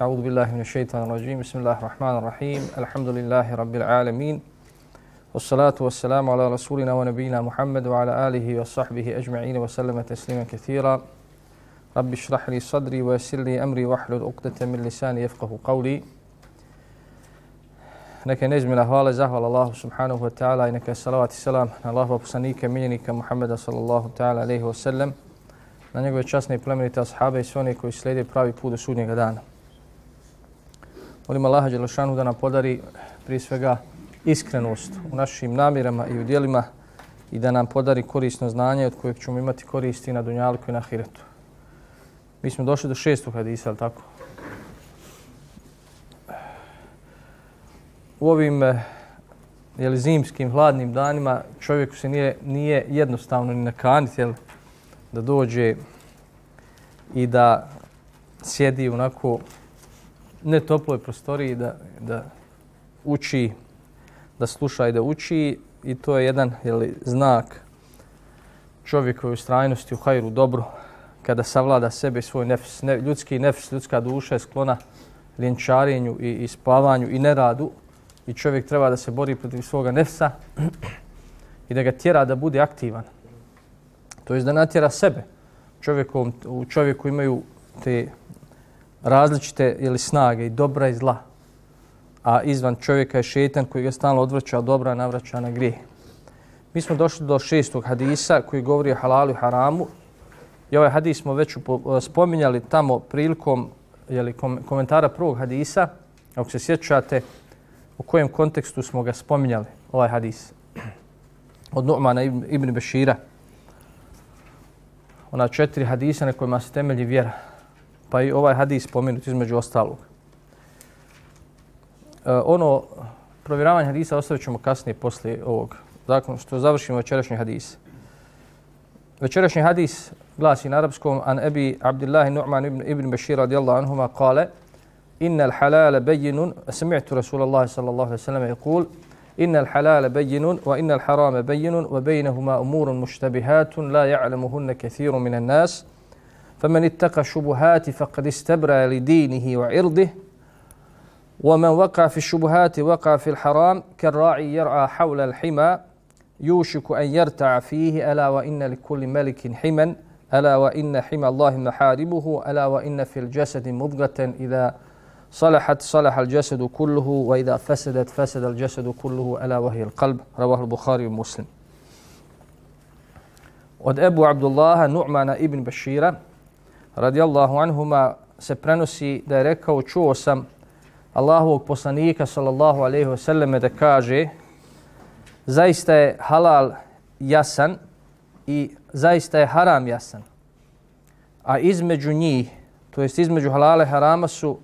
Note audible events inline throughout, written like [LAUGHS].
أعوذ بالله من الشيطان الرجيم بسم الله الرحمن الرحيم الحمد لله رب العالمين والصلاة والسلام على رسولنا ونبينا محمد وعلى آله وصحبه أجمعين وسلم تسليما كثيرا رب اشرح لي صدري ويسر لي أمري واحلل عقدة من لساني يفقه قولي neka je nezmjena hvala i zahvala Allahu subhanahu wa ta'ala i neka je salavat i salam na Allahu poslanika miljenika Muhammeda sallallahu ta'ala alaihi wa sallam na njegove časne i plemenite ashabe i sve one koji slijede pravi put do sudnjega dana. Molim Allaha Đelešanu da nam podari prije svega iskrenost u našim namirama i u dijelima i da nam podari korisno znanje od kojeg ćemo imati koristi na dunjalku i na hiretu. Mi smo došli do šestog hadisa, ali tako? u ovim eh, jeli, zimskim hladnim danima čovjeku se nije, nije jednostavno ni nakaniti jel, da dođe i da sjedi onako ne toploj prostoriji da, da uči, da sluša i da uči i to je jedan jeli, znak čovjekove ustrajnosti u hajru dobro kada savlada sebe svoj nefs, ne, ljudski nefs, ljudska duša je sklona ljenčarenju i, i spavanju i neradu i čovjek treba da se bori protiv svoga nefsa i da ga tjera da bude aktivan. To je da natjera sebe. Čovjekom, u čovjeku imaju te različite ili snage i dobra i zla. A izvan čovjeka je šetan koji ga stalno odvraća od dobra, navraća na grije. Mi smo došli do šestog hadisa koji govori o halalu i haramu. I ovaj hadis smo već spominjali tamo prilikom jeli, komentara prvog hadisa. Ako se sjećate, u kojem kontekstu smo ga spominjali, ovaj hadis. Od Nu'mana ibn Bešira. Ona četiri hadisa na kojima se temelji vjera Pa i ovaj hadis spomenut između ostalog. E, ono, provjeravanje hadisa ostavit ćemo kasnije poslije ovog zakona, što završimo večerašnji hadis. Večerašnji hadis glasi na arabskom an Ebi Abdillahi Nu'man ibn, ibn Bešira radijallahu anhuma kale إن الحلال بين سمعت رسول الله صلى الله عليه وسلم يقول إن الحلال بين وإن الحرام بين وبينهما أمور مشتبهات لا يعلمهن كثير من الناس فمن اتقى الشبهات فقد استبرى لدينه وعرضه ومن وقع في الشبهات وقع في الحرام كالراعي يرعى حول الحمى يوشك أن يرتع فيه ألا وإن لكل ملك حما ألا وإن حمى الله محاربه ألا وإن في الجسد مضغة إذا صلحت صلح الجسد كله وإذا فسدت فسد الجسد كله ألا وهي القلب. رواه البخاري ومسلم. Od Ebu Abdullaha Nu'mana ibn Bashira radijallahu anhuma se prenosi da je rekao čuo sam Allahovog poslanika sallallahu alaihi wasallam da kaže zaista je halal jasan i zaista je haram jasan. A između njih, to jest između halale harama su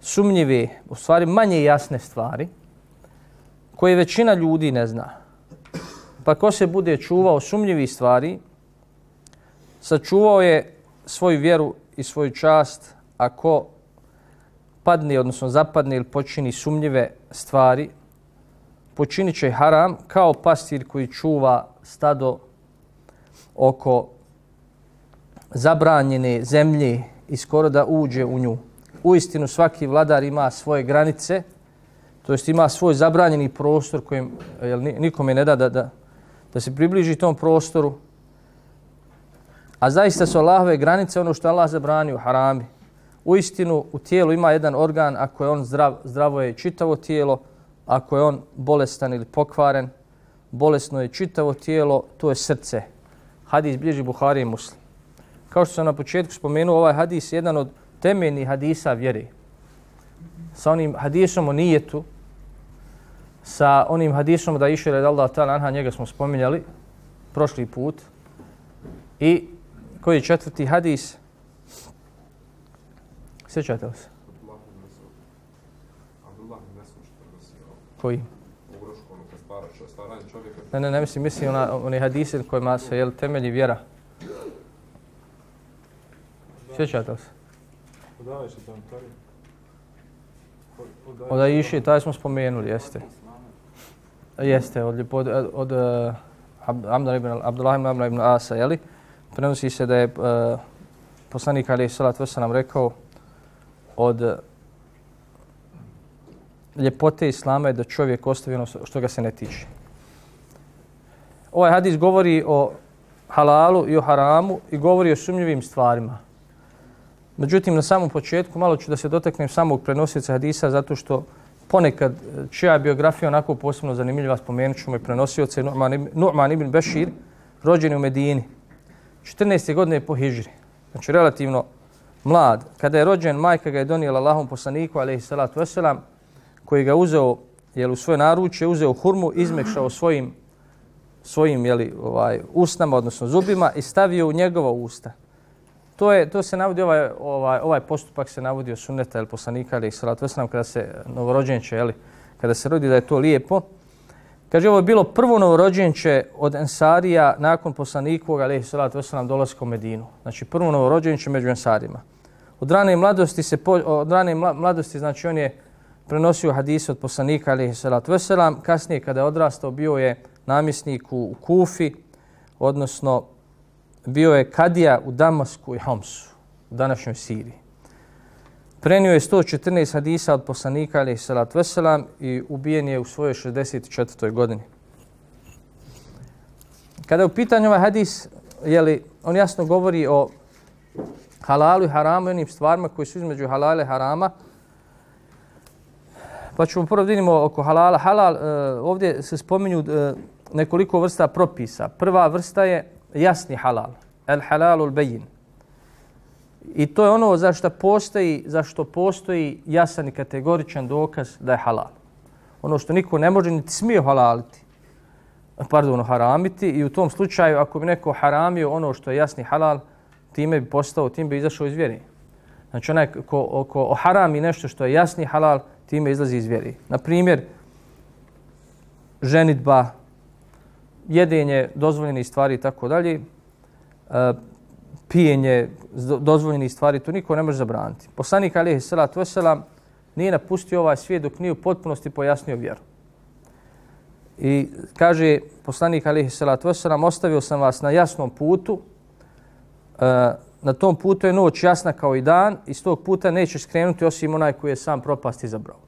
sumnjive, u stvari manje jasne stvari, koje većina ljudi ne zna. Pa ko se bude čuvao sumnjivi stvari, sačuvao je svoju vjeru i svoju čast, ako padne, odnosno zapadne ili počini sumnjive stvari, počinit će haram kao pastir koji čuva stado oko zabranjene zemlje i skoro da uđe u nju u istinu svaki vladar ima svoje granice, to jest ima svoj zabranjeni prostor kojim jel, nikome ne da, da da da se približi tom prostoru. A zaista su Allahove granice ono što Allah zabranio, harami. U istinu u tijelu ima jedan organ, ako je on zdrav, zdravo je čitavo tijelo, ako je on bolestan ili pokvaren, bolesno je čitavo tijelo, to je srce. Hadis bliži Buhari i Muslim. Kao što sam na početku spomenuo, ovaj hadis je jedan od temeljnih hadisa vjere. Sa onim hadisom o nijetu, sa onim hadisom da išere da Allah ta'ala anha, njega smo spominjali prošli put. I koji je četvrti hadis? Sjećate li se? Koji? Ne, ne, ne mislim, mislim ona, oni hadise kojima se jel, temelji vjera. Sjećate li se? Od Aiši, taj smo spomenuli, jeste. Jeste, od, od, od, eh, od Abdullah ibn, Abdullah ibn ibn Asa, jeli? Prenosi se da je uh, poslanik Ali Salat nam rekao od ljepote Islama je da čovjek ostavi ono što ga se ne tiče. Ovaj hadis govori o halalu i o haramu i govori o sumnjivim stvarima. Međutim, na samom početku malo ću da se dotaknem samog prenosioca hadisa zato što ponekad e, čija biografija onako posebno zanimljiva, spomenut ću moj prenosioce Nu'man ibn Bešir, rođen u Medini, 14. godine po hijri. znači relativno mlad. Kada je rođen, majka ga je donijela Allahom poslaniku, alaihi salatu wasalam, koji ga uzeo jel, u svoje naručje, uzeo hurmu, izmekšao svojim, svojim jeli, ovaj, usnama, odnosno zubima i stavio u njegova usta. To, je, to se navodi, ovaj, ovaj, ovaj postupak se navodi od sunneta ili poslanika ili salatu wasalam, kada se novorođenče, jeli, kada se rodi da je to lijepo. Kaže, ovo je bilo prvo novorođenče od Ensarija nakon poslanikovog, alaihi salatu wasalam, dolaska u Medinu. Znači, prvo novorođenče među Ensarima. Od rane mladosti, se po, od rane mladosti, znači, on je prenosio hadise od poslanika, alaihi salatu wasalam. Kasnije, kada je odrastao, bio je namjesnik u, u Kufi, odnosno bio je kadija u Damasku i Homsu, u današnjoj Siriji. Prenio je 114 hadisa od poslanika alaih salatu veselam i ubijen je u svojoj 64. godini. Kada je u pitanju ovaj hadis, jeli, on jasno govori o halalu i haramu i onim stvarima koji su između halala i harama. Pa ćemo prvo vidimo oko halala. Halal, e, ovdje se spominju e, nekoliko vrsta propisa. Prva vrsta je jasni halal. El halalul bejin. I to je ono zašto postoji, zašto postoji jasan i kategoričan dokaz da je halal. Ono što niko ne može niti smije halaliti, pardon, haramiti i u tom slučaju ako bi neko haramio ono što je jasni halal, time bi postao, tim bi izašao iz vjeri. Znači onaj ko, ko harami nešto što je jasni halal, time izlazi iz vjeri. Na primjer, ženitba, jedenje dozvoljene stvari i tako dalje, e, pijenje dozvoljenih stvari, to niko ne može zabraniti. Poslanik alihi salatu veselam nije napustio ovaj svijet dok nije u potpunosti pojasnio vjeru. I kaže poslanik alihi salatu veselam, ostavio sam vas na jasnom putu, e, na tom putu je noć jasna kao i dan i s tog puta neće skrenuti osim onaj koji je sam propast izabrao.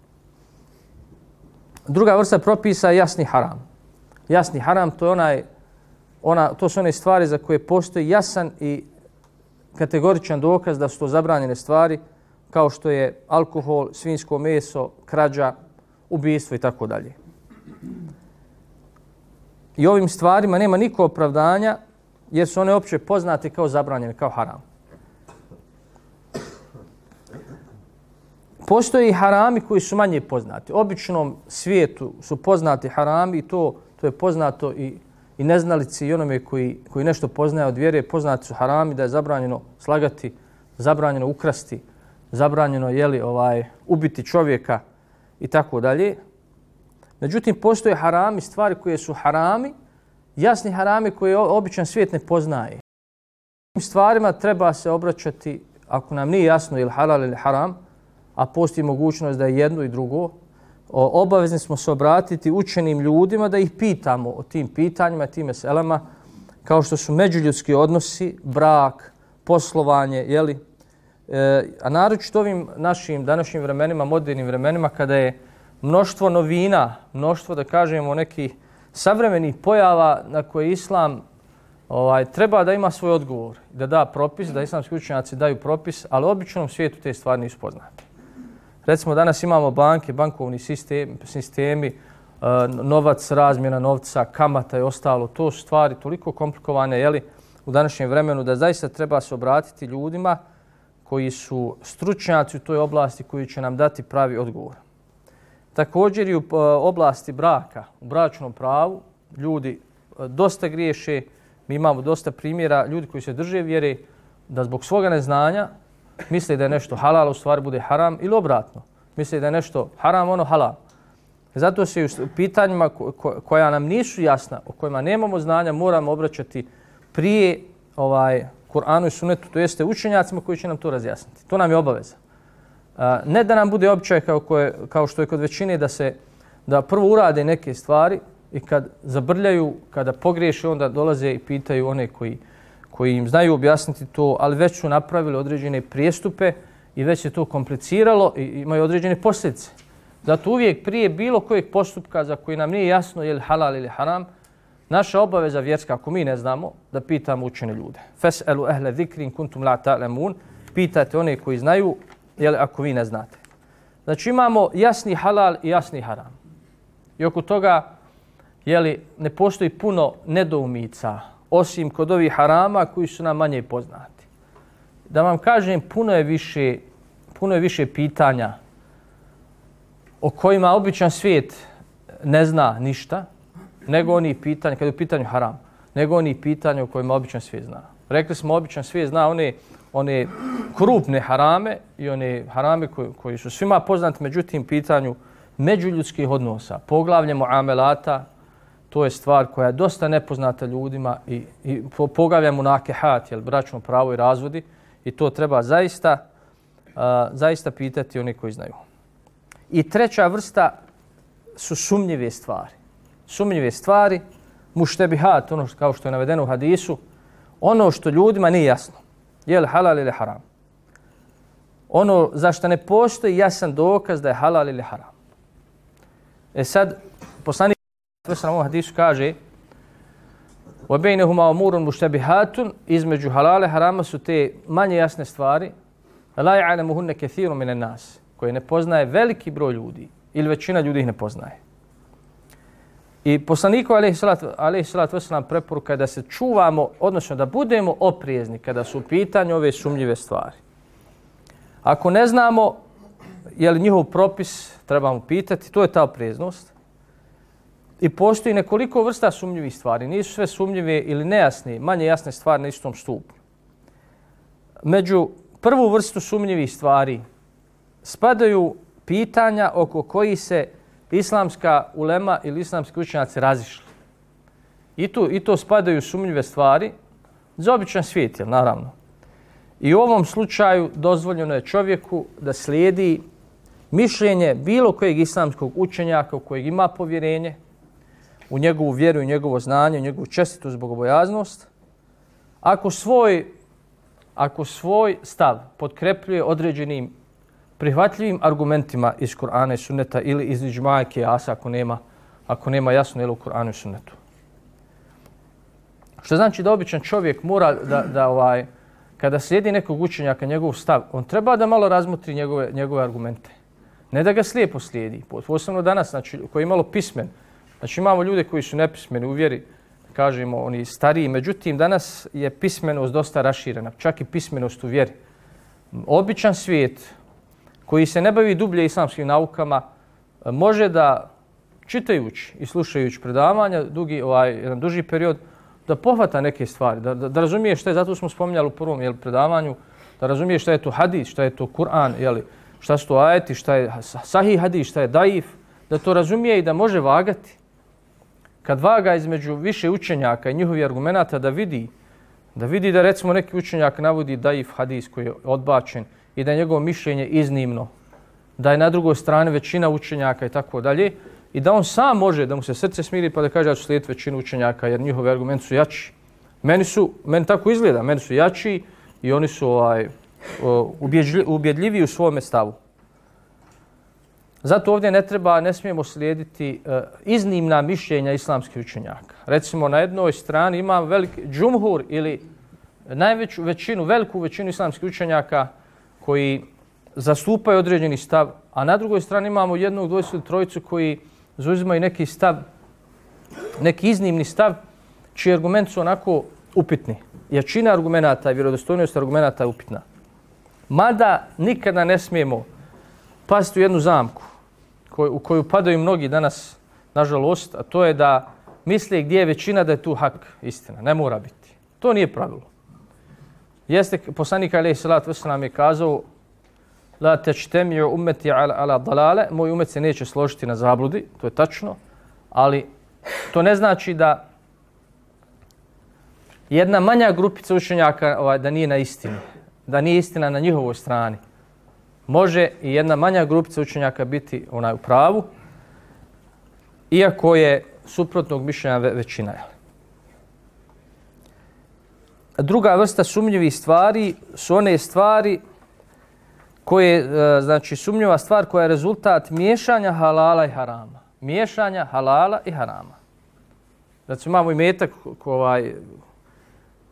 Druga vrsta propisa je jasni haram. Jasni haram to je onaj ona, to su one stvari za koje postoji jasan i kategoričan dokaz da su to zabranjene stvari kao što je alkohol, svinsko meso, krađa, ubijstvo i tako dalje. I ovim stvarima nema niko opravdanja jer su one opće poznate kao zabranjene, kao haram. Postoje i harami koji su manje poznati. U običnom svijetu su poznati harami i to, to je poznato i i neznalici i onome koji, koji nešto poznaje od vjere, poznati su harami da je zabranjeno slagati, zabranjeno ukrasti, zabranjeno jeli, ovaj, ubiti čovjeka i tako dalje. Međutim, postoje harami, stvari koje su harami, jasni harami koje običan svijet ne poznaje. Tim stvarima treba se obraćati, ako nam nije jasno ili halal ili haram, a postoji mogućnost da je jedno i drugo, obavezni smo se obratiti učenim ljudima da ih pitamo o tim pitanjima, tim meselama, kao što su međuljudski odnosi, brak, poslovanje, jeli? E, a naročito ovim našim današnjim vremenima, modernim vremenima, kada je mnoštvo novina, mnoštvo, da kažemo, nekih savremenih pojava na koje islam ovaj, treba da ima svoj odgovor, da da propis, da islamski učenjaci daju propis, ali u običnom svijetu te stvari nisu poznate. Recimo danas imamo banke, bankovni sistem, sistemi, e, novac, razmjena novca, kamata i ostalo. To su stvari toliko komplikovane jeli, u današnjem vremenu da zaista treba se obratiti ljudima koji su stručnjaci u toj oblasti koji će nam dati pravi odgovor. Također i u e, oblasti braka, u bračnom pravu, ljudi e, dosta griješe. Mi imamo dosta primjera ljudi koji se drže vjere da zbog svoga neznanja misli da je nešto halal, u stvari bude haram ili obratno. Misli da je nešto haram, ono halal. Zato se u pitanjima koja nam nisu jasna, o kojima nemamo znanja, moramo obraćati prije ovaj Kur'anu i Sunnetu, to jeste učenjacima koji će nam to razjasniti. To nam je obaveza. Ne da nam bude običaj kao, koje, kao što je kod većine da se da prvo urade neke stvari i kad zabrljaju, kada pogriješe, onda dolaze i pitaju one koji koji im znaju objasniti to, ali već su napravili određene prijestupe i već je to kompliciralo i imaju određene posljedice. Zato uvijek prije bilo kojeg postupka za koji nam nije jasno je li halal ili haram, naša obaveza vjerska, ako mi ne znamo, da pitamo učene ljude. Fes'elu ehle zikrin kuntum la ta'lemun, Pitajte one koji znaju, jel, ako vi ne znate. Znači imamo jasni halal i jasni haram. I oko toga jeli, ne postoji puno nedoumica, osim kod ovih harama koji su nam manje poznati. Da vam kažem, puno je više, puno je više pitanja o kojima običan svijet ne zna ništa, nego oni pitanja, kada je u pitanju haram, nego oni pitanja o kojima običan svijet zna. Rekli smo, običan svijet zna one, one krupne harame i one harame koji, koji su svima poznati, međutim, pitanju međuljudskih odnosa, poglavlje muamelata, to je stvar koja je dosta nepoznata ljudima i, i poglavlje mu nakehat, jel, bračno pravo i razvodi, i to treba zaista, uh, zaista pitati oni koji znaju. I treća vrsta su sumnjive stvari. Sumnjive stvari, muštebihat, ono što, kao što je navedeno u hadisu, ono što ljudima nije jasno. Je li halal ili haram? Ono za što ne postoji jasan dokaz da je halal ili haram. E sad, poslanik Vesna ovom hadisu kaže وَبَيْنَهُمَا أَمُورٌ مُشْتَبِهَاتٌ Između halale harama su te manje jasne stvari لَا يَعْلَمُهُنَّ كَثِيرٌ مِنَ النَّاسِ koje ne poznaje veliki broj ljudi ili većina ljudi ih ne poznaje. I poslaniku alejhi salatu alejhi salatu vesselam preporuka je da se čuvamo, odnosno da budemo oprezni kada su u pitanju ove sumnjive stvari. Ako ne znamo je li njihov propis, trebamo pitati, to je ta opreznost. I postoji nekoliko vrsta sumnjivih stvari. Nisu sve sumnjive ili nejasne, manje jasne stvari na istom stupnju. Među prvu vrstu sumnjivih stvari spadaju pitanja oko koji se islamska ulema ili islamski učenjaci razišli. I, tu, I to spadaju sumnjive stvari za običan svijet, jel, naravno. I u ovom slučaju dozvoljeno je čovjeku da slijedi mišljenje bilo kojeg islamskog učenjaka u kojeg ima povjerenje, u njegovu vjeru i njegovo znanje, u njegovu čestitu zbog obojaznost, ako svoj, ako svoj stav podkrepljuje određenim prihvatljivim argumentima iz Kur'ana i Sunneta ili iz Iđmaja Kijasa ako nema, ako nema jasno ili u Kur'anu i Sunnetu. Što znači da običan čovjek mora da, da ovaj, kada slijedi nekog učenjaka, njegov stav, on treba da malo razmutri njegove, njegove argumente. Ne da ga slijepo slijedi. Posebno danas, znači, koji je malo pismen. Znači, imamo ljude koji su nepismeni u vjeri, kažemo, oni stariji. Međutim, danas je pismenost dosta raširena, čak i pismenost u vjeri. Običan svijet, koji se ne bavi dublje islamskim naukama, može da čitajući i slušajući predavanja, dugi, ovaj, jedan duži period, da pohvata neke stvari, da, da, da razumije što je, zato smo spominjali u prvom jel, predavanju, da razumije što je to hadis, što je to Kur'an, jeli, šta su to ajeti, šta je sahih hadis, šta je daif, da to razumije i da može vagati. Kad vaga između više učenjaka i njihovi argumenta da vidi, da vidi da recimo neki učenjak navodi daif hadis koji je odbačen i da je njegovo mišljenje iznimno, da je na drugoj strani većina učenjaka i tako dalje, i da on sam može da mu se srce smiri pa da kaže da ću slijediti većinu učenjaka jer njihovi argumenti su jači. Meni su, meni tako izgleda, meni su jači i oni su ovaj, ubjedljivi u svome stavu. Zato ovdje ne treba, ne smijemo slijediti uh, iznimna mišljenja islamskih učenjaka. Recimo na jednoj strani ima veliki džumhur ili najveću većinu, veliku većinu islamskih učenjaka koji zastupaju određeni stav, a na drugoj strani imamo jednog, dvojstvu trojicu koji zauzimaju neki stav, neki iznimni stav, čiji argument su onako upitni. Jačina argumenta i vjerodostojnost argumenta je upitna. Mada nikada ne smijemo pasti u jednu zamku u koju padaju mnogi danas, nažalost, a to je da misle gdje je većina da je tu hak istina. Ne mora biti. To nije pravilo. Jeste, poslanik alaih salatu wasalam je kazao la tečtemiju umeti ala, ala dalale, moj umet se neće složiti na zabludi, to je tačno, ali to ne znači da jedna manja grupica učenjaka ovaj, da nije na istini, da nije istina na njihovoj strani. Može i jedna manja grupica učenjaka biti onaj u pravu, iako je suprotnog mišljenja većina. Druga vrsta sumnjivih stvari su one stvari koje, e, znači, sumnjiva stvar koja je rezultat miješanja halala i harama. Miješanja halala i harama. Znači, imamo i metak ovaj,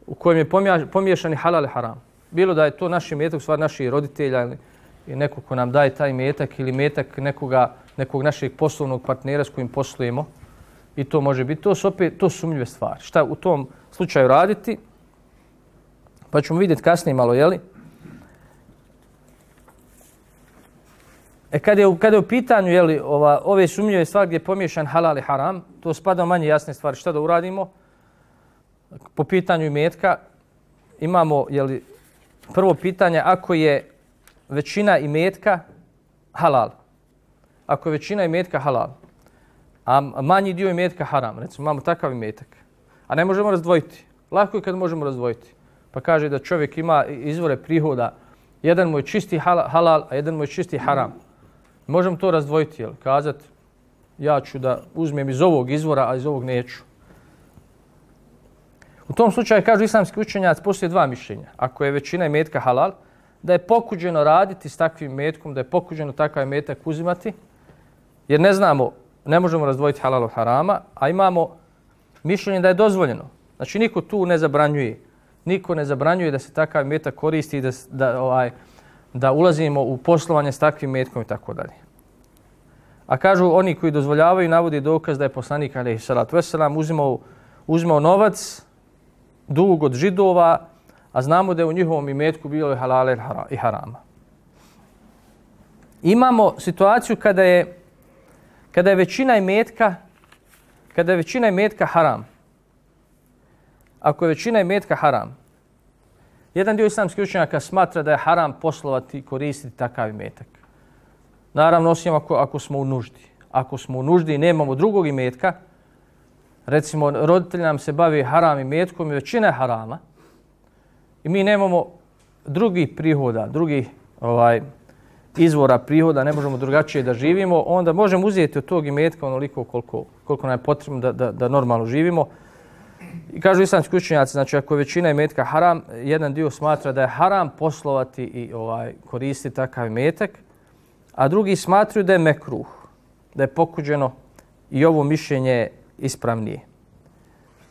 u kojem je pomiješani halal i haram. Bilo da je to naš metak, stvar naših roditelja ili neko ko nam daje taj metak ili metak nekoga, nekog našeg poslovnog partnera s kojim poslujemo. I to može biti. To su opet to sumnjive stvari. Šta u tom slučaju raditi? Pa ćemo vidjeti kasnije malo, jeli? E kada je, kada je u pitanju jeli, ova, ove sumnjive stvari gdje je pomiješan halal i haram, to spada manje jasne stvari. Šta da uradimo? Po pitanju imetka imamo jeli, prvo pitanje, ako je većina imetka halal, ako je većina imetka halal, a manji dio imetka haram, recimo imamo takav imetak, a ne možemo razdvojiti. Lako je kad možemo razdvojiti. Pa kaže da čovjek ima izvore prihoda, jedan mu je čisti halal, a jedan mu je čisti haram. Možemo to razdvojiti, jel? Kazat, ja ću da uzmem iz ovog izvora, a iz ovog neću. U tom slučaju kažu islamski učenjac postoje dva mišljenja. Ako je većina imetka halal, da je pokuđeno raditi s takvim metkom, da je pokuđeno takav metak uzimati, jer ne znamo, ne možemo razdvojiti halal od harama, a imamo mišljenje da je dozvoljeno. Znači niko tu ne zabranjuje. Niko ne zabranjuje da se takav metak koristi i da, da, ovaj, da ulazimo u poslovanje s takvim metkom i tako dalje. A kažu oni koji dozvoljavaju navodi dokaz da je poslanik alejhi salatu vesselam uzimao uzimao novac dug od židova, a znamo da je u njihovom imetku bilo je halale i harama. Imamo situaciju kada je kada je većina imetka kada je većina imetka haram. Ako je većina imetka haram, jedan dio islamskih učenjaka smatra da je haram poslovati i koristiti takav imetak. Naravno, osim ako, ako smo u nuždi. Ako smo u nuždi i nemamo drugog imetka, recimo roditelj nam se bavi haram imetkom i većina je harama i mi nemamo drugih prihoda, drugih ovaj, izvora prihoda, ne možemo drugačije da živimo, onda možemo uzeti od tog imetka onoliko koliko, koliko nam je potrebno da, da, da normalno živimo. I kažu islamski učenjaci, znači ako je većina imetka haram, jedan dio smatra da je haram poslovati i ovaj koristiti takav imetak, a drugi smatruju da je mekruh, da je pokuđeno i ovo mišljenje ispravnije.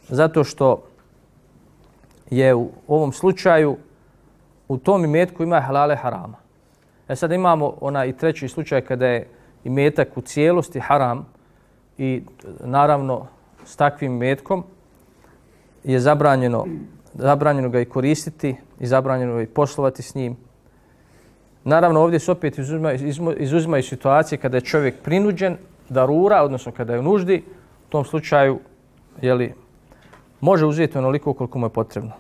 Zato što je u ovom slučaju u tom imetku ima halale harama. E sad imamo ona i treći slučaj kada je imetak u cijelosti haram i naravno s takvim imetkom je zabranjeno, zabranjeno ga i koristiti i zabranjeno ga i poslovati s njim. Naravno ovdje se opet izuzimaju izuzima situacije kada je čovjek prinuđen da rura, odnosno kada je u nuždi, u tom slučaju je li, može uzeti onoliko koliko mu je potrebno.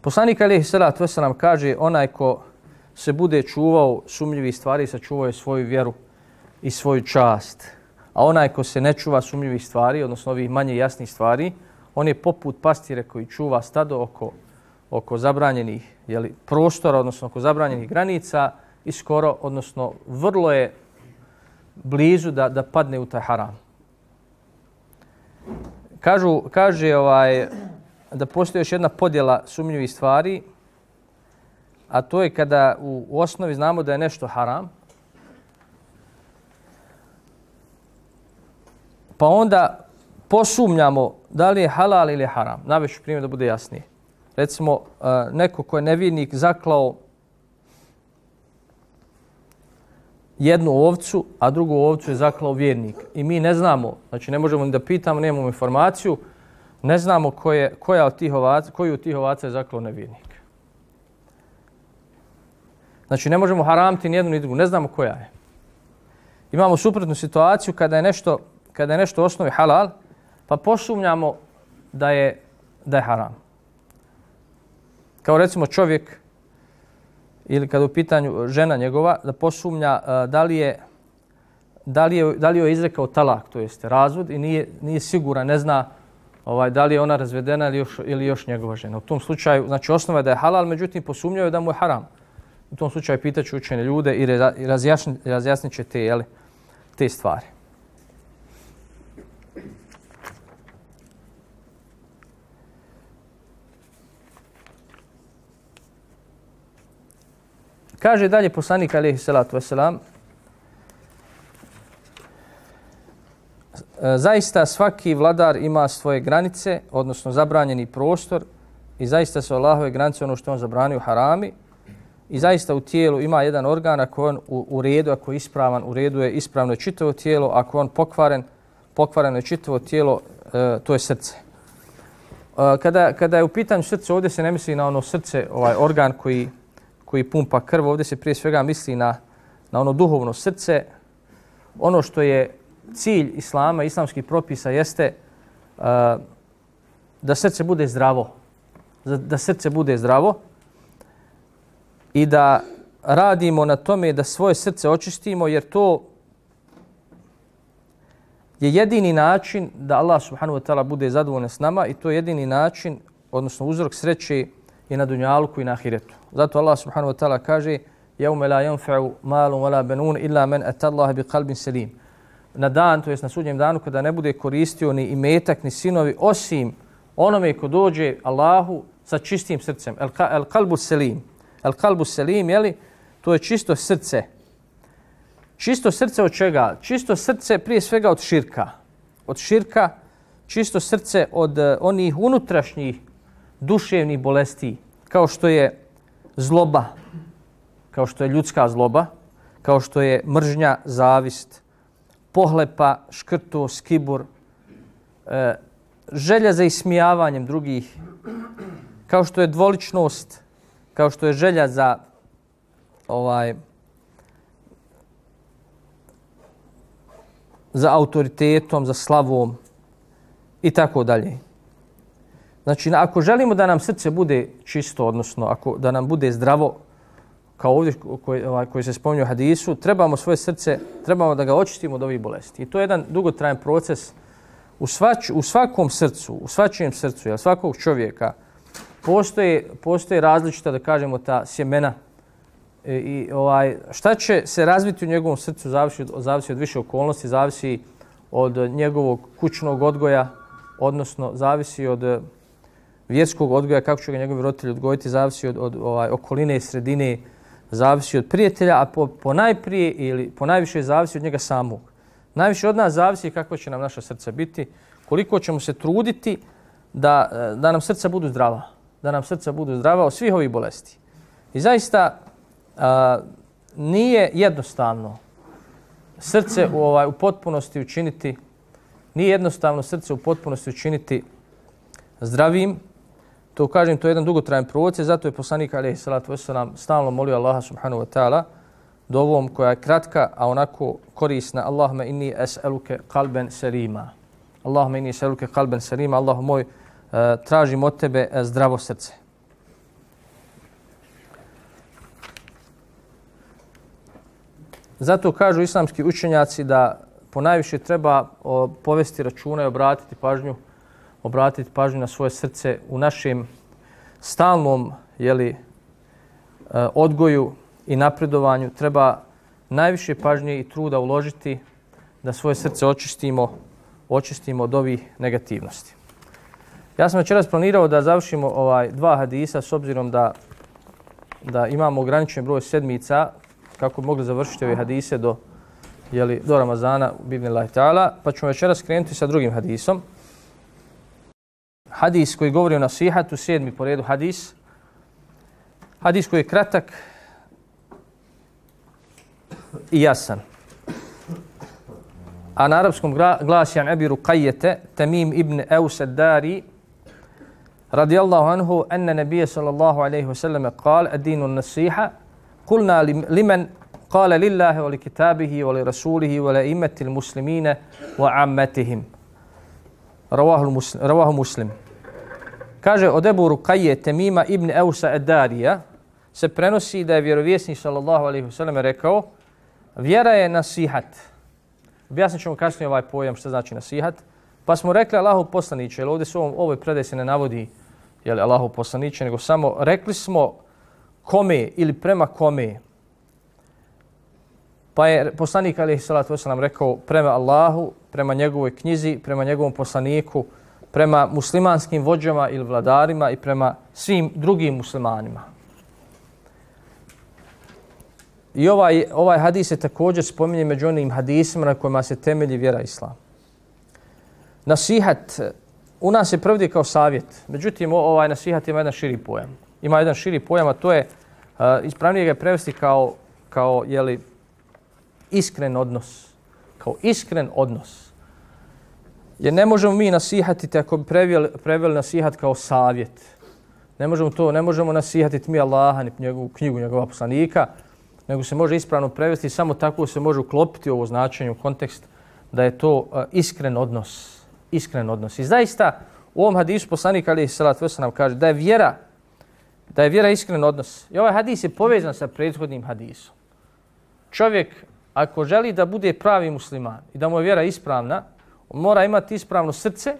Poslanik Ali Salat nam kaže onaj ko se bude čuvao sumljivih stvari, sačuvao je svoju vjeru i svoju čast. A onaj ko se ne čuva sumljivih stvari, odnosno ovih manje jasnih stvari, on je poput pastire koji čuva stado oko, oko zabranjenih jeli, prostora, odnosno oko zabranjenih granica, i skoro, odnosno vrlo je blizu da, da padne u taj haram. Kažu, kaže ovaj, da postoji još jedna podjela sumnjivih stvari, a to je kada u, u osnovi znamo da je nešto haram, pa onda posumnjamo da li je halal ili haram. Navešu primjer da bude jasnije. Recimo, eh, neko ko je nevinik zaklao jednu ovcu, a drugu ovcu je zaklao vjernik. I mi ne znamo, znači ne možemo ni da pitamo, nemamo informaciju, ne znamo koje, koja od tih ovaca, koju od tih ovaca je zaklao nevjernik. Znači ne možemo haramiti ni jednu ni drugu, ne znamo koja je. Imamo suprotnu situaciju kada je nešto, kada je nešto u osnovi halal, pa posumnjamo da je, da je haram. Kao recimo čovjek ili kada u pitanju žena njegova, da posumnja e, da li je da li je, da li je izrekao talak, to jest razvod i nije, nije siguran, ne zna ovaj, da li je ona razvedena ili još, ili još njegova žena. U tom slučaju, znači osnova je da je halal, međutim posumnjaju da mu je haram. U tom slučaju pitaću učene ljude i razjasnit, razjasnit će te, jeli, te stvari. Kaže dalje poslanik alaihi salatu vesselam e, zaista svaki vladar ima svoje granice, odnosno zabranjeni prostor i zaista se Allahove granice ono što on zabranio harami i zaista u tijelu ima jedan organ ako on u, u redu, ako je ispravan, u redu je ispravno je čitavo tijelo, ako on pokvaren, pokvareno je čitavo tijelo, e, to je srce. E, kada, kada je u pitanju srce, ovdje se ne misli na ono srce, ovaj organ koji, koji pumpa krv, ovdje se prije svega misli na, na ono duhovno srce. Ono što je cilj islama, islamskih propisa jeste uh, da srce bude zdravo. Da srce bude zdravo i da radimo na tome da svoje srce očistimo jer to je jedini način da Allah subhanahu wa ta'ala bude zadovoljan s nama i to je jedini način, odnosno uzrok sreće i na dunjalku i na ahiretu. Zato Allah subhanahu wa ta'ala kaže يَوْمَ لَا يَنْفَعُ مَالٌ وَلَا بَنُونَ إِلَّا مَنْ أَتَى اللَّهَ بِقَلْبٍ سَلِيمٍ Na dan, to jest na sudnjem danu, kada ne bude koristio ni imetak, ni sinovi, osim onome ko dođe Allahu sa čistim srcem. El kalbu selim. El kalbu selim, jeli? To je čisto srce. Čisto srce od čega? Čisto srce prije svega od širka. Od širka, čisto srce od uh, onih unutrašnjih duševnih bolesti, kao što je zloba, kao što je ljudska zloba, kao što je mržnja, zavist, pohlepa, škrto, skibur, e, želja za ismijavanjem drugih, kao što je dvoličnost, kao što je želja za ovaj za autoritetom, za slavom i tako dalje. Znači, ako želimo da nam srce bude čisto, odnosno ako da nam bude zdravo, kao ovdje koji, ovaj, koji se spominje u hadisu, trebamo svoje srce, trebamo da ga očistimo od ovih bolesti. I to je jedan dugotrajan proces u, svač, u svakom srcu, u svačijem srcu, jel, svakog čovjeka, postoje, postoje različita, da kažemo, ta sjemena. I, e, i ovaj, šta će se razviti u njegovom srcu, zavisi od, zavisi od više okolnosti, zavisi od njegovog kućnog odgoja, odnosno zavisi od vjerskog odgoja, kako će ga njegovi roditelji odgojiti, zavisi od, od ovaj, okoline i sredine, zavisi od prijatelja, a po, po najprije ili po najviše zavisi od njega samog. Najviše od nas zavisi kako će nam naša srca biti, koliko ćemo se truditi da, eh, da nam srca budu zdrava, da nam srca budu zdrava od svih ovih bolesti. I zaista a, nije jednostavno srce u, ovaj, u potpunosti učiniti, nije jednostavno srce u potpunosti učiniti zdravim, To kažem, to je jedan dugotrajan proces, zato je poslanik alaihi salatu wasalam stalno molio Allaha subhanahu wa ta'ala dovom koja je kratka, a onako korisna. Allahumma inni es'aluke qalban salima. Allahumma inni es'aluke qalban salima. Allahu moj, eh, tražim od tebe eh, zdravo srce. Zato kažu islamski učenjaci da ponajviše treba povesti računa i obratiti pažnju obratiti pažnju na svoje srce u našem stalnom jeli, e, odgoju i napredovanju. Treba najviše pažnje i truda uložiti da svoje srce očistimo, očistimo od ovih negativnosti. Ja sam večeras planirao da završimo ovaj dva hadisa s obzirom da, da imamo ograničen broj sedmica kako bi mogli završiti ove hadise do, jeli, do Ramazana, bibni ta'ala, pa ćemo večeras krenuti sa drugim hadisom hadis koji govori o nasihatu, sedmi po redu hadis. Hadis koji je kratak i jasan. A na arapskom glasi an Abi Ruqayyete, Tamim ibn Aus ad-Dari, radijallahu anhu, anna nabija sallallahu alaihi wasallam قال الدين النصيحة قلنا لمن قال لله ولكتابه ولرسوله ولأئمة المسلمين وعامتهم رواه المسلم رواه مسلم Kaže od Ebu Rukaje Temima ibn Eusa Edarija se prenosi da je vjerovjesnik sallallahu alaihi wasallam rekao vjera je nasihat. Objasnit ćemo kasnije ovaj pojam što znači nasihat. Pa smo rekli Allahu poslaniće, jer ovdje su ovom, ovoj predaj se ne navodi je li Allahu poslaniće, nego samo rekli smo kome ili prema kome. Pa je poslanik alaihi sallatu wasallam rekao prema Allahu, prema njegovoj knjizi, prema njegovom poslaniku, prema muslimanskim vođama ili vladarima i prema svim drugim muslimanima. I ovaj, ovaj hadis se također spominje među onim hadisima na kojima se temelji vjera Islam. Nasihat u nas se prvdje kao savjet. Međutim, ovaj nasihat ima jedan širi pojam. Ima jedan širi pojam, a to je, uh, ispravnije ga je prevesti kao, kao jeli, iskren odnos. Kao iskren odnos. Jer ne možemo mi nasihatiti ako bi preveli, preveli nasihat kao savjet. Ne možemo to, ne možemo nasihatiti mi Allaha, ni njegovu knjigu, njegova poslanika, nego se može ispravno prevesti, samo tako se može uklopiti ovo značenje u kontekst da je to iskren odnos. Iskren odnos. I zaista u ovom hadisu poslanik Ali Salat nam kaže da je vjera da je vjera iskren odnos. I ovaj hadis je povezan sa prethodnim hadisom. Čovjek ako želi da bude pravi musliman i da mu je vjera ispravna, mora imati ispravno srce.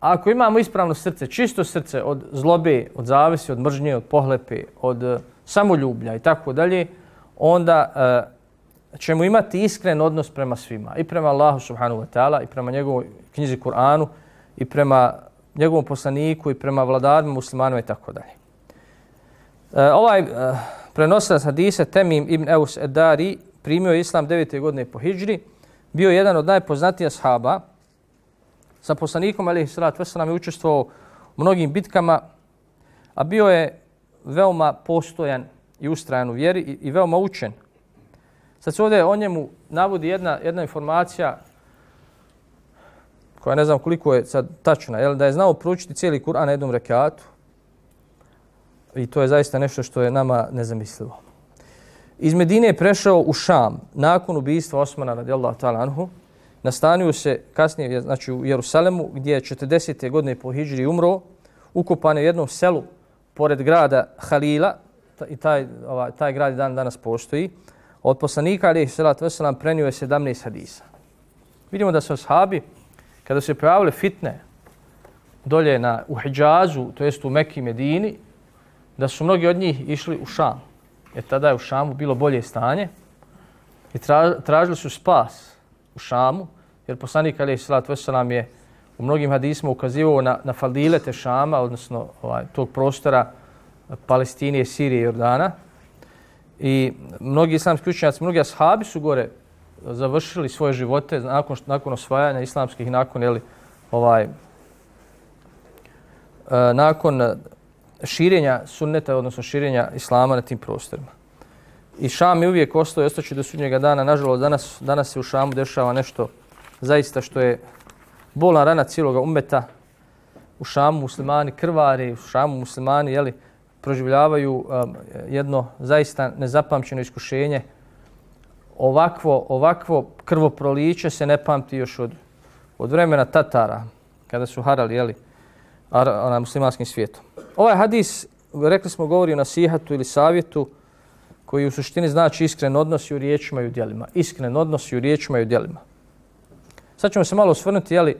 A ako imamo ispravno srce, čisto srce od zlobe, od zavisi, od mržnje, od pohlepe, od eh, samoljublja i tako dalje, onda uh, ćemo imati iskren odnos prema svima. I prema Allahu subhanahu wa ta'ala, i prema njegovoj knjizi Kur'anu, i prema njegovom poslaniku, i prema vladarima, muslimanima i tako dalje. Uh, ovaj uh, prenosilac hadise Temim ibn Eus Edari primio islam 9. godine po hijđri, bio jedan od najpoznatijih ashaba. sa poslanikom, ali salatu wasalam, je učestvovao u mnogim bitkama, a bio je veoma postojan i ustrajan u vjeri i, i veoma učen. Sad se ovdje o njemu navodi jedna, jedna informacija koja ne znam koliko je sad tačna, je da je znao proučiti cijeli Kur'an na jednom rekatu i to je zaista nešto što je nama nezamislivo. Iz Medine je prešao u Šam nakon ubijstva Osmana radijallahu ta'ala anhu. Nastanio se kasnije znači, u Jerusalemu gdje je 40. godine po Hidžri umro. Ukopan je u jednom selu pored grada Halila i taj, ovaj, taj grad dan danas postoji. Od poslanika Ali salatu wasalam prenio je 17 hadisa. Vidimo da su ashabi, kada su se pojavile fitne dolje na, u Hidžazu, to jest u Mekki Medini, da su mnogi od njih išli u Šam jer tada je u Šamu bilo bolje stanje i tražili su spas u Šamu, jer poslanik Ali Salat Veselam je u mnogim hadisma ukazivao na, na faldilete Šama, odnosno ovaj, tog prostora Palestinije, Sirije i Jordana. I mnogi islamski učenjaci, mnogi ashabi su gore završili svoje živote nakon, nakon osvajanja islamskih, nakon, jeli, ovaj, e, nakon širenja sunneta, odnosno širenja islama na tim prostorima. I Šam je uvijek ostao i ostaće do sudnjega dana. Nažalost, danas, danas se u Šamu dešava nešto zaista što je bolna rana cijelog umeta. U Šamu muslimani krvari, u Šamu muslimani jeli, proživljavaju um, jedno zaista nezapamćeno iskušenje. Ovakvo, ovakvo krvoproliće se ne pamti još od, od vremena Tatara, kada su harali jeli, na muslimanskim svijetom. Ovaj hadis, rekli smo, govori o nasihatu ili savjetu koji u suštini znači iskren odnos i u riječima i u djelima. Iskren odnos i u riječima i u djelima. Sad ćemo se malo osvrnuti, jeli,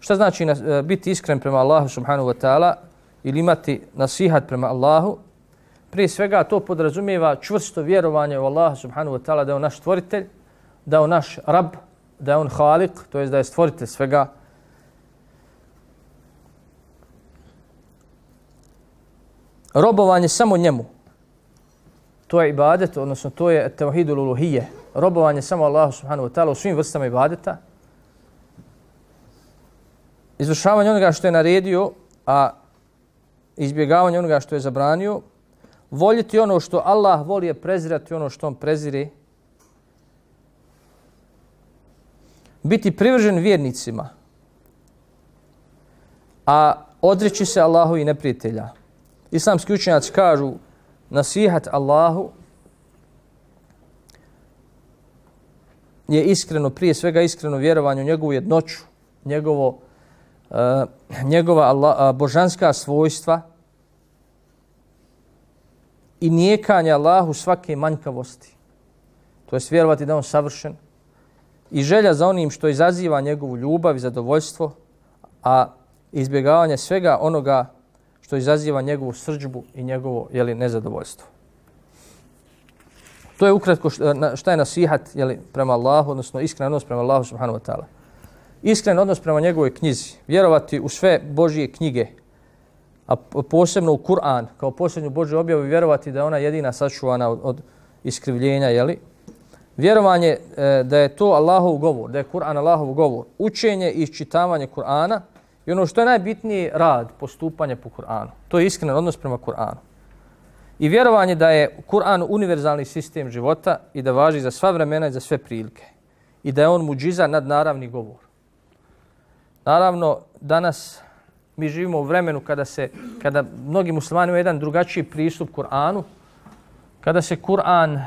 šta znači na, e, biti iskren prema Allahu subhanahu wa ta'ala ili imati nasihat prema Allahu. Prije svega to podrazumijeva čvrsto vjerovanje u Allaha subhanahu wa ta'ala da je on naš stvoritelj, da je on naš rab, da je on halik, to je da je stvoritelj svega, robovanje samo njemu. To je ibadet, odnosno to je tevahidul uluhije. Robovanje samo Allahu subhanahu wa ta'ala u svim vrstama ibadeta. Izvršavanje onoga što je naredio, a izbjegavanje onoga što je zabranio. Voljeti ono što Allah voli je prezirati ono što on prezire. Biti privržen vjernicima, a odreći se Allahu i neprijatelja islamski učenjaci kažu nasihat Allahu je iskreno, prije svega iskreno vjerovanje u njegovu jednoću, njegovo, uh, njegova Allah, uh, božanska svojstva i nijekanje Allahu svake manjkavosti. To je vjerovati da on savršen i želja za onim što izaziva njegovu ljubav i zadovoljstvo, a izbjegavanje svega onoga što izaziva njegovu srđbu i njegovo jeli, nezadovoljstvo. To je ukratko šta je nasihat jeli, prema Allahu, odnosno iskren odnos prema Allahu subhanahu wa ta'ala. Iskren odnos prema njegovoj knjizi. Vjerovati u sve Božije knjige, a posebno u Kur'an, kao posljednju Božju objavu, vjerovati da je ona jedina sačuvana od, od iskrivljenja, jeli? Vjerovanje e, da je to Allahov govor, da je Kur'an Allahov govor, učenje i iščitavanje Kur'ana i ono što je najbitnije, rad, postupanje po Kur'anu. To je iskren odnos prema Kur'anu. I vjerovanje da je Kur'an univerzalni sistem života i da važi za sva vremena i za sve prilike. I da je on muđiza nad naravni govor. Naravno, danas mi živimo u vremenu kada se kada mnogi muslimani imaju jedan drugačiji pristup Kur'anu, kada se Kur'an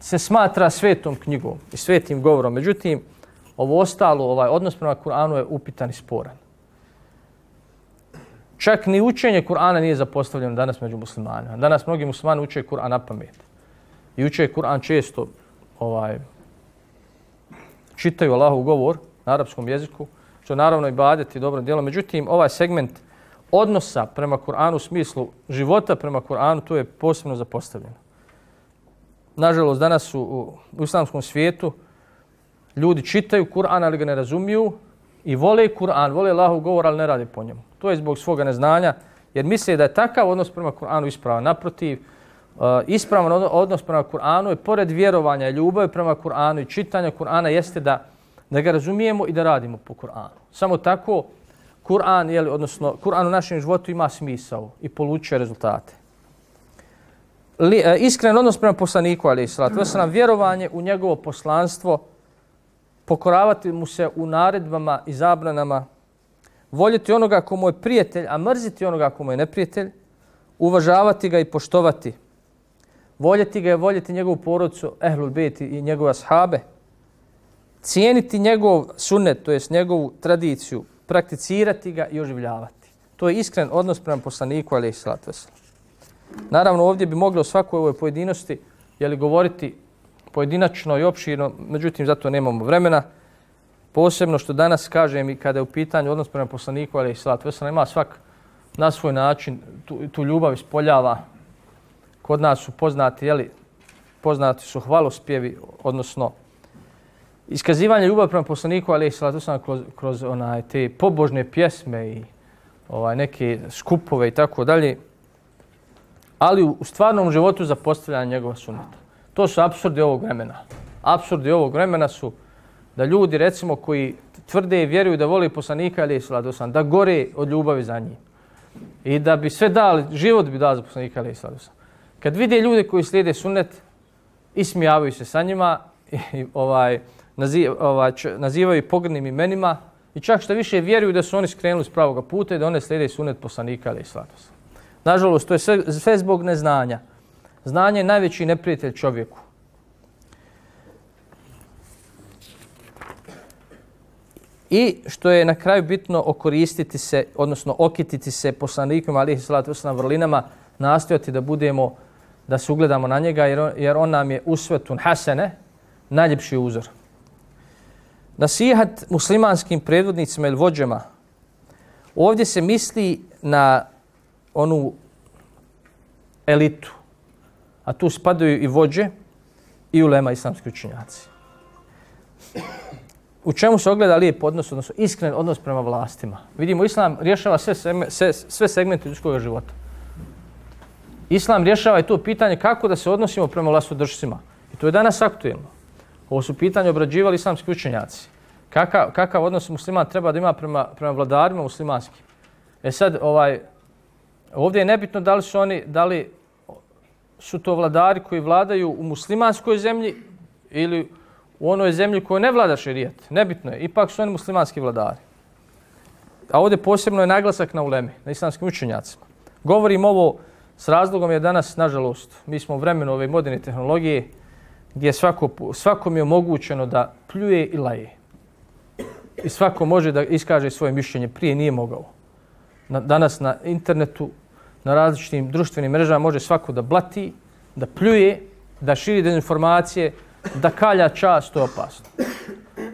se smatra svetom knjigom i svetim govorom. Međutim, ovo ostalo, ovaj odnos prema Kur'anu je upitan i sporan. Čak ni učenje Kur'ana nije zapostavljeno danas među muslimanima. Danas mnogi muslimani uče Kur'an na pamet. I uče Kur'an često ovaj, čitaju Allahov govor na arapskom jeziku, što naravno i badeti dobro djelo. Međutim, ovaj segment odnosa prema Kur'anu u smislu života prema Kur'anu, to je posebno zapostavljeno. Nažalost, danas u, u islamskom svijetu ljudi čitaju Kur'an, ali ga ne razumiju i vole Kur'an, vole Allahov govor, ali ne rade po njemu. To je zbog svoga neznanja, jer misle da je takav odnos prema Kur'anu ispravan. Naprotiv, uh, ispravan odnos prema Kur'anu je pored vjerovanja i ljubavi prema Kur'anu i čitanja Kur'ana jeste da da ga razumijemo i da radimo po Kur'anu. Samo tako Kur'an, je odnosno Kur'an u našem životu ima smisao i polučuje rezultate. Li, uh, iskren odnos prema poslaniku, ali i salatu, vjerovanje u njegovo poslanstvo, pokoravati mu se u naredbama i zabranama, voljeti onoga ko mu je prijatelj, a mrziti onoga ko mu je neprijatelj, uvažavati ga i poštovati. Voljeti ga je voljeti njegovu porodcu, ehlul beti i njegove ashabe, cijeniti njegov sunnet, to jest njegovu tradiciju, prakticirati ga i oživljavati. To je iskren odnos prema poslaniku, ali i Naravno, ovdje bi moglo svakoj ovoj pojedinosti jeli, govoriti pojedinačno i opširno, međutim, zato nemamo vremena. Posebno što danas kažem i kada je u pitanju odnos prema poslaniku, ali i salatu wasalam, ima svak na svoj način tu, tu ljubav ispoljava. Kod nas su poznati, jeli, poznati su hvalospjevi, odnosno iskazivanje ljubavi prema poslaniku, ali i salatu sam kroz, kroz onaj, te pobožne pjesme i ovaj, neke skupove i tako dalje, ali u, u stvarnom životu zapostavljanje njegova suneta. To su absurdi ovog vremena. Absurdi ovog vremena su da ljudi, recimo, koji tvrde i vjeruju da voli poslanika, ali i sam, da gore od ljubavi za njim. I da bi sve dali, život bi dali za poslanika, ali i sam. Kad vide ljude koji slijede sunet, ismijavaju se sa njima [LAUGHS] i ovaj, naziv, ovaj, nazivaju pogrednim imenima i čak što više vjeruju da su oni skrenuli s pravog puta i da one slijede sunet poslanika ali i. Nažalost, to je sve, sve zbog neznanja. Znanje je najveći neprijatelj čovjeku. I što je na kraju bitno okoristiti se, odnosno okititi se poslanikom alihi salatu slatos vrlinama, nastojati da budemo, da se ugledamo na njega jer on, jer on nam je usvetun hasene, najljepši uzor. Nasihat muslimanskim predvodnicima ili vođama, ovdje se misli na onu elitu, a tu spadaju i vođe i ulema islamski učinjaci. U čemu se ogleda lijep odnos, odnosno iskren odnos prema vlastima? Vidimo, Islam rješava sve, sve, sve segmente ljudskog života. Islam rješava i to pitanje kako da se odnosimo prema vlastodržcima. I to je danas aktuelno. Ovo su pitanje obrađivali islamski učenjaci. Kakav, kakav odnos musliman treba da ima prema, prema vladarima muslimanskim? E sad, ovaj, ovdje je nebitno da li su oni, da li su to vladari koji vladaju u muslimanskoj zemlji ili u onoj zemlji koja ne vlada šerijet. Nebitno je. Ipak su oni muslimanski vladari. A ovdje posebno je naglasak na ulemi, na islamskim učenjacima. Govorim ovo s razlogom je danas, nažalost, mi smo u vremenu ove moderne tehnologije, gdje svako, svakom je omogućeno da pljuje i laje. I svako može da iskaže svoje mišljenje. Prije nije mogao. Na, danas na internetu, na različitim društvenim mrežama može svako da blati, da pljuje, da širi dezinformacije, da kalja čast, to je opasno.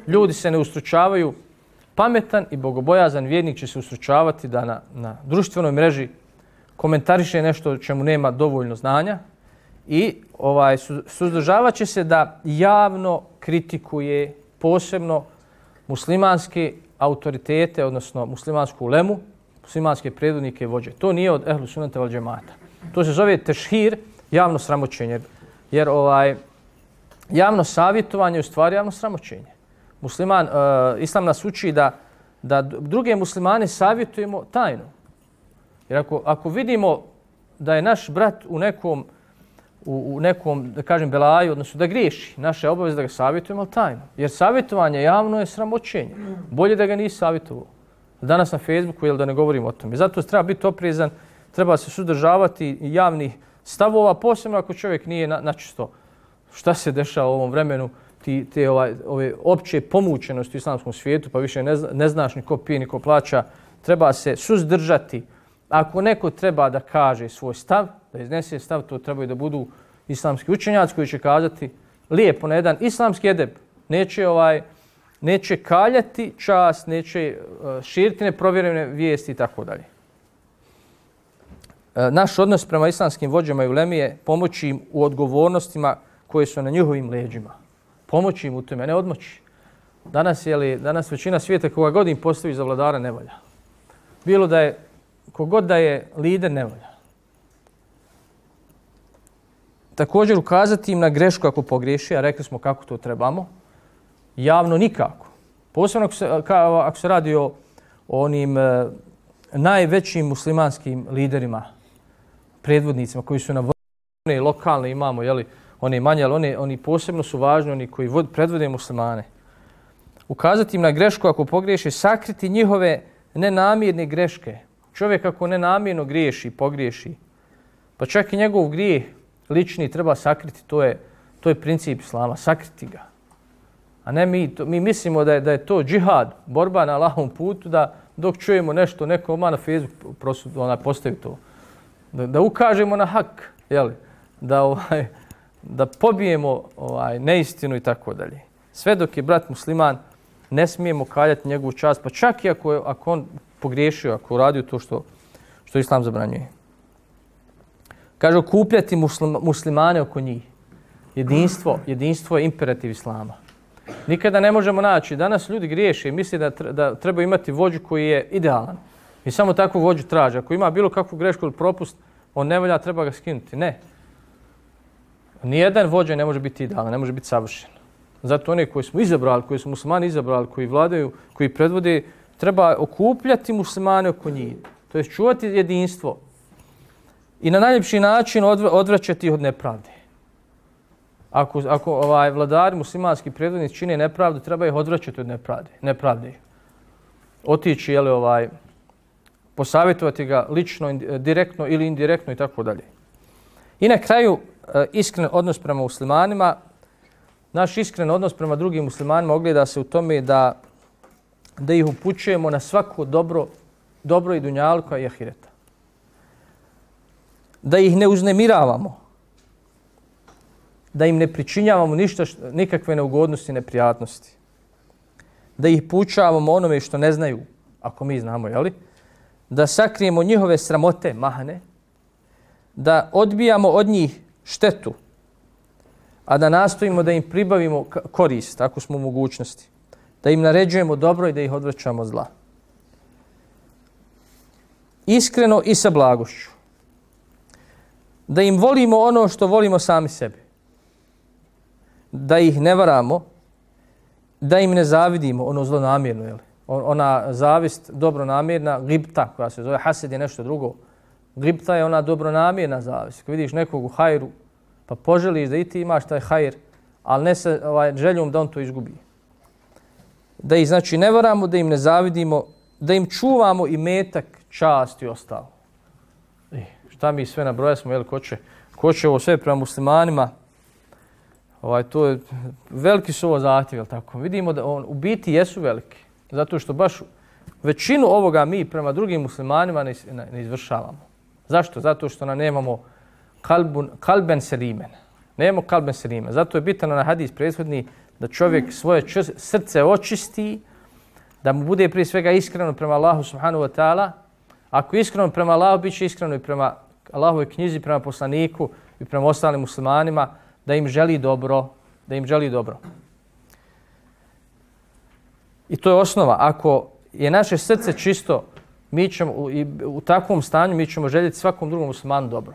Ljudi se ne ustručavaju. Pametan i bogobojazan vjernik će se ustručavati da na, na društvenoj mreži komentariše nešto čemu nema dovoljno znanja, i ovaj suzdržavat će se da javno kritikuje posebno muslimanske autoritete, odnosno muslimansku lemu, muslimanske predvodnike vođe. To nije od ehlu sunata val džemata. To se zove tešhir, javno sramoćenje. Jer ovaj javno savjetovanje je u stvari javno sramoćenje. Musliman, uh, islam nas uči da, da druge muslimane savjetujemo tajno. Jer ako, ako vidimo da je naš brat u nekom, u, u nekom, da kažem, belaju, odnosno da griješi, naša je obaveza da ga savjetujemo, ali tajno. Jer savjetovanje javno je sramoćenje. Bolje da ga nisi savjetovao. Danas na Facebooku, jel da ne govorimo o tome. Zato treba biti oprezan, treba se sudržavati javnih stavova, posebno ako čovjek nije na, načisto šta se dešava u ovom vremenu, ti, te ovaj, ove opće pomučenosti u islamskom svijetu, pa više ne, zna, ne znaš ni ko pije, ni ko plaća, treba se suzdržati. Ako neko treba da kaže svoj stav, da iznese stav, to trebaju da budu islamski učenjaci koji će kazati lijepo na jedan islamski edeb. Neće, ovaj, neće kaljati čas, neće e, širiti neprovjerene vijesti i tako dalje. E, naš odnos prema islamskim vođama i ulemije pomoći im u odgovornostima koje su na njihovim leđima. Pomoći im u tome, ne odmoći. Danas, je li, danas većina svijeta koga god im postavi za vladara ne valja. Bilo da je, kogod da je lider ne valja. Također ukazati im na grešku ako pogriješi, a rekli smo kako to trebamo, javno nikako. Posebno ako se, kao, ako se radi o, onim e, najvećim muslimanskim liderima, predvodnicima koji su na vrne lokalne imamo, jeli, one manje, ali oni, oni posebno su važni, oni koji vod, predvode muslimane. Ukazati im na grešku ako pogriješe, sakriti njihove nenamjerne greške. Čovjek ako nenamjerno griješi, pogriješi, pa čak i njegov grijeh lični treba sakriti, to je, to je princip islama, sakriti ga. A ne mi, to, mi mislimo da je, da je to džihad, borba na lahom putu, da dok čujemo nešto, neko oma na Facebook prosud, ona postavi to. Da, da ukažemo na hak, jeli? Da, ovaj, da pobijemo ovaj, neistinu i tako dalje. Sve dok je brat musliman, ne smijemo kaljati njegovu čast, pa čak i ako, je, ako on pogriješio, ako uradio to što, što islam zabranjuje. Kaže, okupljati muslimane oko njih. Jedinstvo, jedinstvo je imperativ islama. Nikada ne možemo naći. Danas ljudi griješe i misli da, da treba imati vođu koji je idealan. I samo takvu vođu traže. Ako ima bilo kakvu grešku ili propust, on ne volja, treba ga skinuti. Ne. Nijedan vođa ne može biti idealan, ne može biti savršen. Zato one koji smo izabrali, koji su muslimani izabrali, koji vladaju, koji predvode, treba okupljati muslimane oko njih. To je čuvati jedinstvo. I na najljepši način odvraćati ih od nepravde. Ako, ako ovaj vladari muslimanski predvodnici čine nepravdu, treba ih odvraćati od nepravde. nepravde. Otići, jeli, ovaj, posavjetovati ga lično, direktno ili indirektno i tako dalje. I na kraju, eh, iskren odnos prema muslimanima. Naš iskren odnos prema drugim muslimanima ogleda se u tome da, da ih upućujemo na svako dobro, dobro i dunjalka i ahireta. Da ih ne uznemiravamo. Da im ne pričinjavamo ništa, nikakve neugodnosti i neprijatnosti. Da ih pučavamo onome što ne znaju, ako mi znamo, jeli? Da sakrijemo njihove sramote, mahane. Da odbijamo od njih štetu, a da nastojimo da im pribavimo korist, ako smo u mogućnosti. Da im naređujemo dobro i da ih odvraćamo zla. Iskreno i sa blagošću. Da im volimo ono što volimo sami sebi. Da ih ne varamo, da im ne zavidimo ono zlo namjerno. Jel? Ona zavist dobronamjerna, gipta koja se zove hased je nešto drugo. Gipta je ona dobronamjerna zavist. Kad vidiš nekog u hajru, pa poželiš da i ti imaš taj hajr, ali ne sa ovaj, željom da on to izgubi. Da ih znači ne varamo, da im ne zavidimo, da im čuvamo i metak, čast i ostalo. I, e, šta mi sve nabroja smo, jel, ko će, ko će ovo sve prema muslimanima, ovaj, to je, veliki su ovo zahtjevi, tako? Vidimo da on, u biti jesu veliki, zato što baš većinu ovoga mi prema drugim muslimanima ne, ne izvršavamo. Zašto? Zato što nam nemamo kalbun, kalben serimen. Nemamo kalben serimen. Zato je bitno na hadis prethodni da čovjek svoje srce očisti, da mu bude prije svega iskreno prema Allahu subhanahu wa ta'ala. Ako je iskreno prema Allahu, bit će iskreno i prema Allahove knjizi, prema poslaniku i prema ostalim muslimanima, da im želi dobro, da im želi dobro. I to je osnova. Ako je naše srce čisto, mi ćemo u, u takvom stanju mi ćemo željeti svakom drugom muslimanu dobro.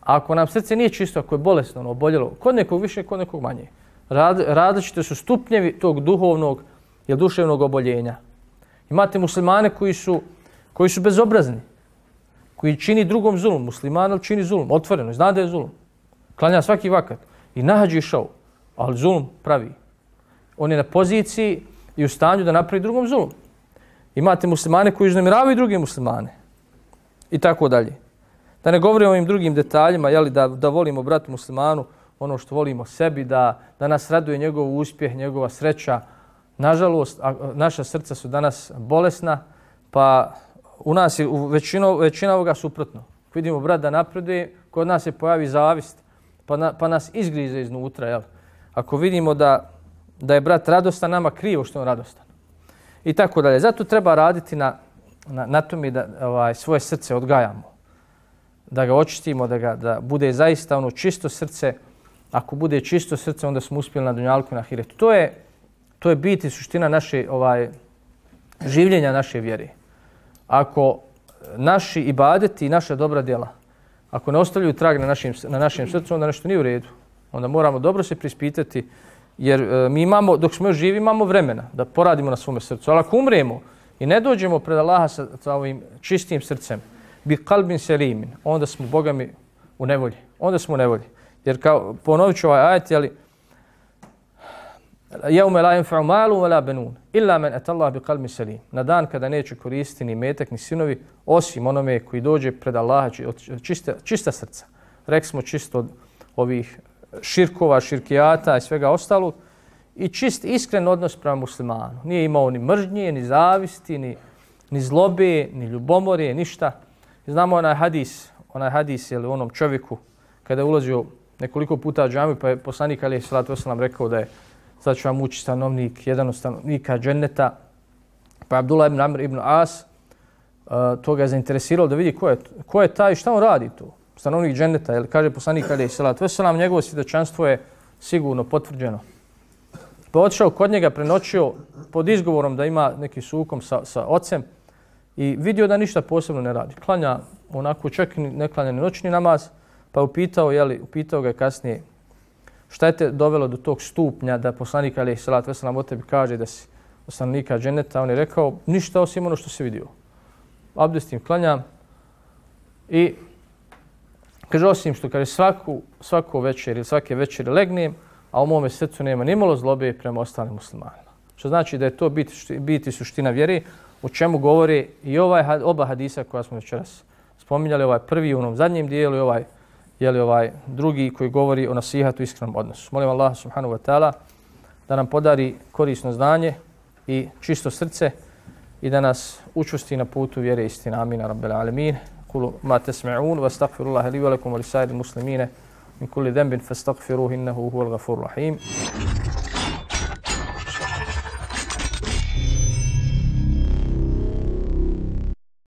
A ako nam srce nije čisto, ako je bolesno, ono, oboljelo, kod nekog više, kod nekog manje. Rad, različite su stupnjevi tog duhovnog ili duševnog oboljenja. Imate muslimane koji su, koji su bezobrazni, koji čini drugom zulum. Musliman čini zulum, otvoreno, zna da je zulum. Klanja svaki vakat i nahađi išao, ali zulum pravi. On je na poziciji i u stanju da napravi drugom zulum. Imate muslimane koji uznemiravaju druge muslimane i tako dalje. Da ne govorimo o ovim drugim detaljima, jeli, da, da volimo bratu muslimanu ono što volimo sebi, da, da nas raduje njegov uspjeh, njegova sreća. Nažalost, a, naša srca su danas bolesna, pa u nas je u većino, većina ovoga suprotno. Vidimo brat da napreduje, kod nas se pojavi zavist, pa, na, pa nas izgrize iznutra. Jel? Ako vidimo da, da je brat radostan, nama krivo što je on radostan. I tako dalje. Zato treba raditi na, na, na tome da ovaj, svoje srce odgajamo. Da ga očistimo, da, ga, da bude zaista ono čisto srce. Ako bude čisto srce, onda smo uspjeli na dunjalku i na hiretu. To je, to je bit i suština naše ovaj, življenja naše vjere. Ako naši ibadeti i naša dobra djela, ako ne ostavljaju trag na našim, na našem srcu, onda nešto nije u redu. Onda moramo dobro se prispitati, jer e, mi imamo, dok smo još živi, imamo vremena da poradimo na svome srcu. Ali ako umremo, i ne dođemo pred Allaha sa, sa ovim čistim srcem, bi kalbin selimin, onda smo bogami u nevolji. Onda smo u nevolji. Jer kao ponovit ću ovaj ajet, ali Jaume la yanfa'u malu wa la banun illa man ata Allah bi kalmi salim. Na dan kada neće koristiti ni metak ni sinovi osim onome koji dođe pred Allaha od čiste, čista srca. Rekli čisto od ovih širkova, širkijata i svega ostalog i čist iskren odnos prema muslimanu. Nije imao ni mržnje, ni zavisti, ni, ni zlobe, ni ljubomore, ništa. Znamo onaj hadis, onaj hadis je onom čovjeku kada je ulazio nekoliko puta u džamiju, pa je poslanik Ali Salatu Veselam rekao da je sad ću vam ući stanovnik, jedan od stanovnika dženneta, pa Abdullah ibn Amr ibn As, uh, to ga je zainteresiralo da vidi ko je, ko je taj, i šta on radi tu, stanovnik dženneta, jer kaže poslanik Ali Salatu Veselam, njegovo svjedočanstvo je sigurno potvrđeno. Pa otišao kod njega, prenoćio pod izgovorom da ima neki sukom sa, sa ocem i vidio da ništa posebno ne radi. Klanja onako čak ne klanja ni noćni namaz, pa upitao, jeli, upitao ga kasnije šta je te dovelo do tog stupnja da poslanik Ali Salat Veselam o tebi kaže da si ostanovnika dženeta. On je rekao ništa osim ono što se vidio. Abdestim klanjam i kaže osim što kaže svaku, svaku večer ili svake večeri legnem, a u mome srcu nema ni malo zlobe prema ostalim muslimanima. Što znači da je to biti, biti suština vjere, o čemu govori i ovaj, oba hadisa koja smo večeras spominjali, ovaj prvi u onom zadnjem dijelu i ovaj, jeli, ovaj drugi koji govori o nasihatu iskrenom odnosu. Molim Allah subhanahu wa ta'ala da nam podari korisno znanje i čisto srce i da nas učusti na putu vjere istina. Amin. Rabbel alemin. Kulu ma tesma'un wa li velikum wa li muslimine min kulli dhanbin fastaghfiruhu innahu huwal ghafurur rahim